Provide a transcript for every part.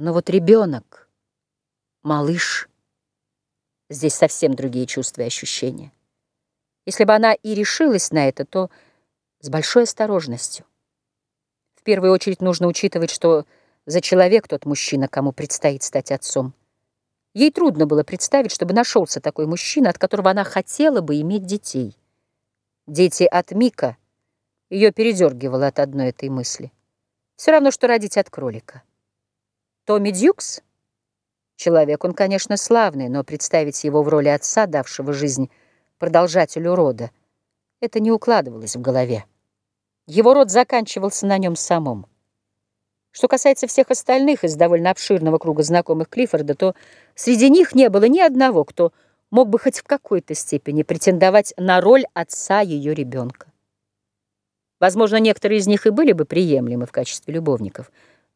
Но вот ребенок, малыш, здесь совсем другие чувства и ощущения. Если бы она и решилась на это, то с большой осторожностью. В первую очередь нужно учитывать, что за человек тот мужчина, кому предстоит стать отцом. Ей трудно было представить, чтобы нашелся такой мужчина, от которого она хотела бы иметь детей. Дети от Мика ее передергивало от одной этой мысли. Все равно, что родить от кролика. Томми Дьюкс? Человек он, конечно, славный, но представить его в роли отца, давшего жизнь продолжателю рода, это не укладывалось в голове. Его род заканчивался на нем самом. Что касается всех остальных из довольно обширного круга знакомых Клиффорда, то среди них не было ни одного, кто мог бы хоть в какой-то степени претендовать на роль отца ее ребенка. Возможно, некоторые из них и были бы приемлемы в качестве любовников.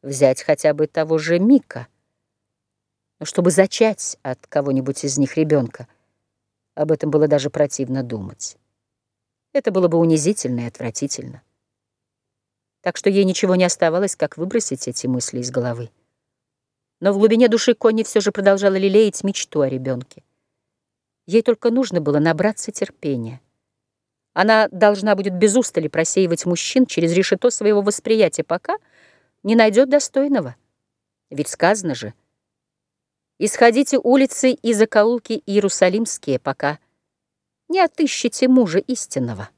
Взять хотя бы того же Мика. Чтобы зачать от кого-нибудь из них ребенка, об этом было даже противно думать. Это было бы унизительно и отвратительно так что ей ничего не оставалось, как выбросить эти мысли из головы. Но в глубине души Конни все же продолжала лелеять мечту о ребенке. Ей только нужно было набраться терпения. Она должна будет без устали просеивать мужчин через решето своего восприятия, пока не найдет достойного. Ведь сказано же, «Исходите улицы и закоулки Иерусалимские, пока не отыщете мужа истинного».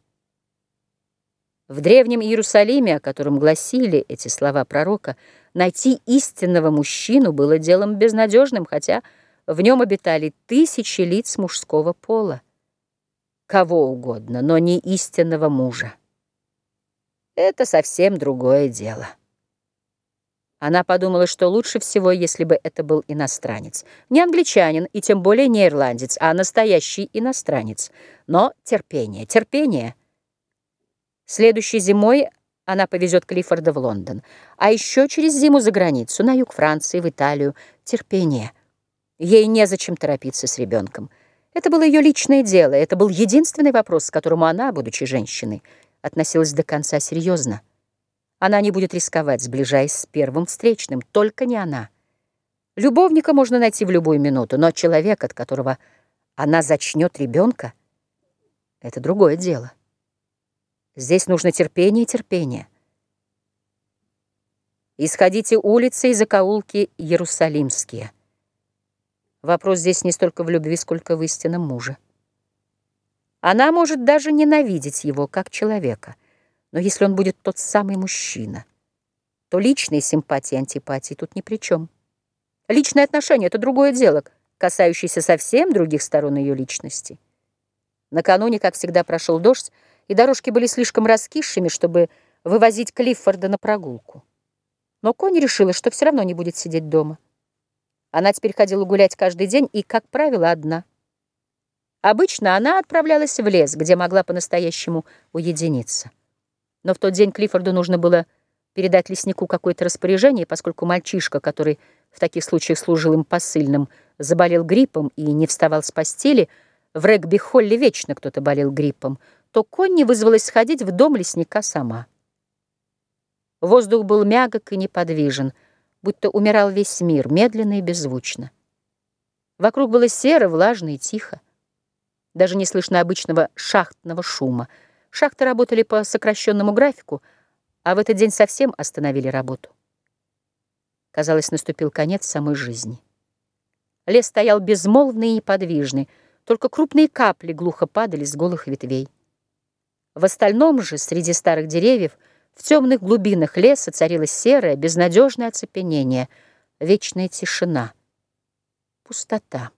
В древнем Иерусалиме, о котором гласили эти слова пророка, найти истинного мужчину было делом безнадежным, хотя в нем обитали тысячи лиц мужского пола. Кого угодно, но не истинного мужа. Это совсем другое дело. Она подумала, что лучше всего, если бы это был иностранец. Не англичанин и тем более не ирландец, а настоящий иностранец. Но терпение, терпение — Следующей зимой она повезет Клиффорда в Лондон, а еще через зиму за границу, на юг Франции, в Италию. Терпение. Ей незачем торопиться с ребенком. Это было ее личное дело, это был единственный вопрос, к которому она, будучи женщиной, относилась до конца серьезно. Она не будет рисковать, сближаясь с первым встречным, только не она. Любовника можно найти в любую минуту, но человек, от которого она зачнет ребенка, это другое дело. Здесь нужно терпение и терпение. Исходите улицы и закоулки Иерусалимские. Вопрос здесь не столько в любви, сколько в истинном муже. Она может даже ненавидеть его как человека, но если он будет тот самый мужчина, то личные симпатии и антипатии тут ни при чем. Личные отношения — это другое дело, касающееся совсем других сторон ее личности. Накануне, как всегда, прошел дождь, и дорожки были слишком раскисшими, чтобы вывозить Клиффорда на прогулку. Но Кони решила, что все равно не будет сидеть дома. Она теперь ходила гулять каждый день и, как правило, одна. Обычно она отправлялась в лес, где могла по-настоящему уединиться. Но в тот день Клиффорду нужно было передать леснику какое-то распоряжение, поскольку мальчишка, который в таких случаях служил им посыльным, заболел гриппом и не вставал с постели, в регби-холле вечно кто-то болел гриппом — то Конни вызвалась сходить в дом лесника сама. Воздух был мягок и неподвижен, будто умирал весь мир, медленно и беззвучно. Вокруг было серо, влажно и тихо. Даже не слышно обычного шахтного шума. Шахты работали по сокращенному графику, а в этот день совсем остановили работу. Казалось, наступил конец самой жизни. Лес стоял безмолвный и неподвижный, только крупные капли глухо падали с голых ветвей. В остальном же, среди старых деревьев, в темных глубинах леса царилось серое, безнадежное оцепенение, вечная тишина, пустота.